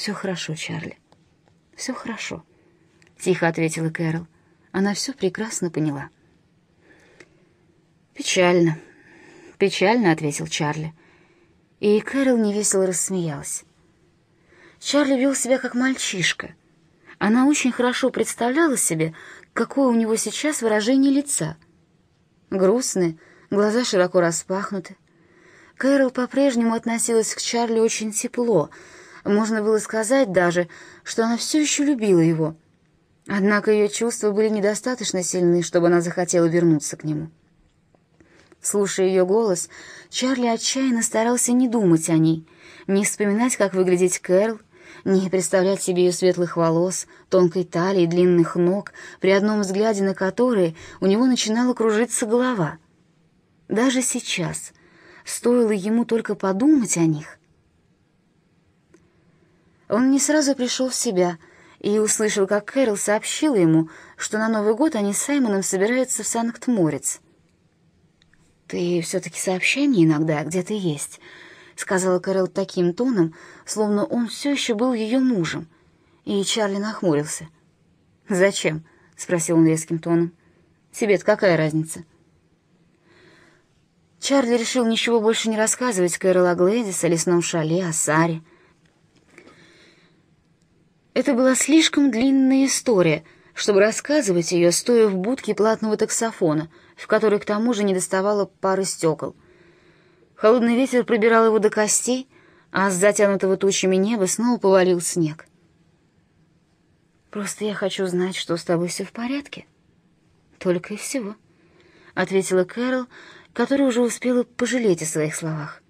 «Все хорошо, Чарли. Все хорошо», — тихо ответила Кэрол. Она все прекрасно поняла. «Печально, печально», — ответил Чарли. И Кэрол невесело рассмеялась. Чарли вел себя как мальчишка. Она очень хорошо представляла себе, какое у него сейчас выражение лица. Грустное, глаза широко распахнуты. Кэрол по-прежнему относилась к Чарли очень тепло. Можно было сказать даже, что она все еще любила его. Однако ее чувства были недостаточно сильны, чтобы она захотела вернуться к нему. Слушая ее голос, Чарли отчаянно старался не думать о ней, не вспоминать, как выглядеть Кэрол, не представлять себе ее светлых волос, тонкой талии, длинных ног, при одном взгляде на которые у него начинала кружиться голова. Даже сейчас, стоило ему только подумать о них. Он не сразу пришел в себя и услышал, как Кэрол сообщила ему, что на Новый год они с Саймоном собираются в Санкт-Морец. «Ты все-таки сообщай мне иногда, где ты есть», сказала Кэрол таким тоном, словно он все еще был ее мужем. И Чарли нахмурился. «Зачем?» — спросил он резким тоном. «Тебе-то какая разница?» Чарли решил ничего больше не рассказывать Кэрол о Глэдис, о лесном шале, о Саре. Это была слишком длинная история, чтобы рассказывать ее, стоя в будке платного таксофона, в которой к тому же не доставало пары стекол — Холодный ветер пробирал его до костей, а с затянутого тучами неба снова повалил снег. «Просто я хочу знать, что с тобой все в порядке». «Только и всего», — ответила Кэрол, которая уже успела пожалеть о своих словах.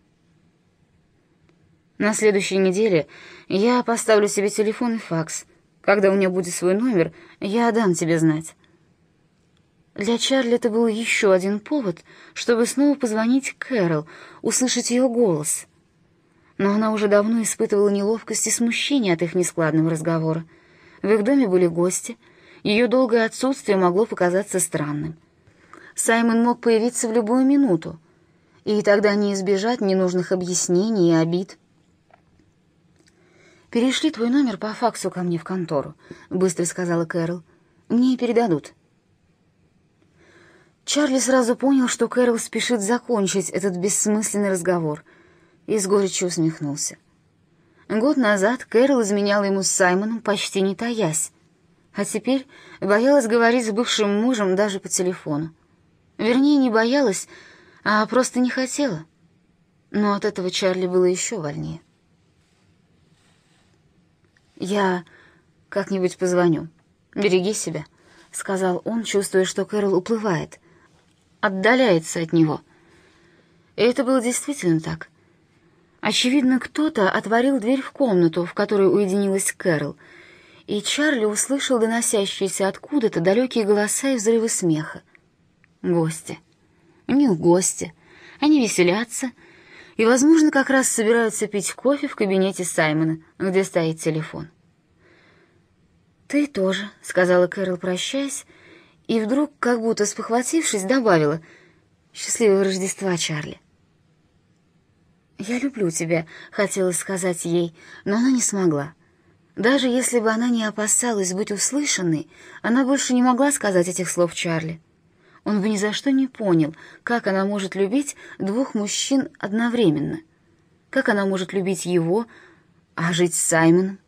«На следующей неделе я поставлю себе телефон и факс. Когда у меня будет свой номер, я дам тебе знать». Для Чарли это был еще один повод, чтобы снова позвонить Кэрол, услышать ее голос. Но она уже давно испытывала неловкость и смущение от их нескладного разговора. В их доме были гости, ее долгое отсутствие могло показаться странным. Саймон мог появиться в любую минуту, и тогда не избежать ненужных объяснений и обид. «Перешли твой номер по факсу ко мне в контору», — быстро сказала Кэрол. «Мне передадут». Чарли сразу понял, что Кэрол спешит закончить этот бессмысленный разговор, и с горечью усмехнулся. Год назад Кэрол изменяла ему с Саймоном, почти не таясь, а теперь боялась говорить с бывшим мужем даже по телефону. Вернее, не боялась, а просто не хотела. Но от этого Чарли было еще вольнее. «Я как-нибудь позвоню. Береги себя», — сказал он, чувствуя, что Кэрол уплывает — отдаляется от него. И это было действительно так. Очевидно, кто-то отворил дверь в комнату, в которой уединилась Кэрол, и Чарли услышал доносящиеся откуда-то далекие голоса и взрывы смеха. Гости. У них гости. Они веселятся и, возможно, как раз собираются пить кофе в кабинете Саймона, где стоит телефон. «Ты тоже», — сказала Кэрол, прощаясь, — и вдруг, как будто спохватившись, добавила «Счастливого Рождества, Чарли». «Я люблю тебя», — хотела сказать ей, но она не смогла. Даже если бы она не опасалась быть услышанной, она больше не могла сказать этих слов Чарли. Он бы ни за что не понял, как она может любить двух мужчин одновременно. Как она может любить его, а жить с Саймоном?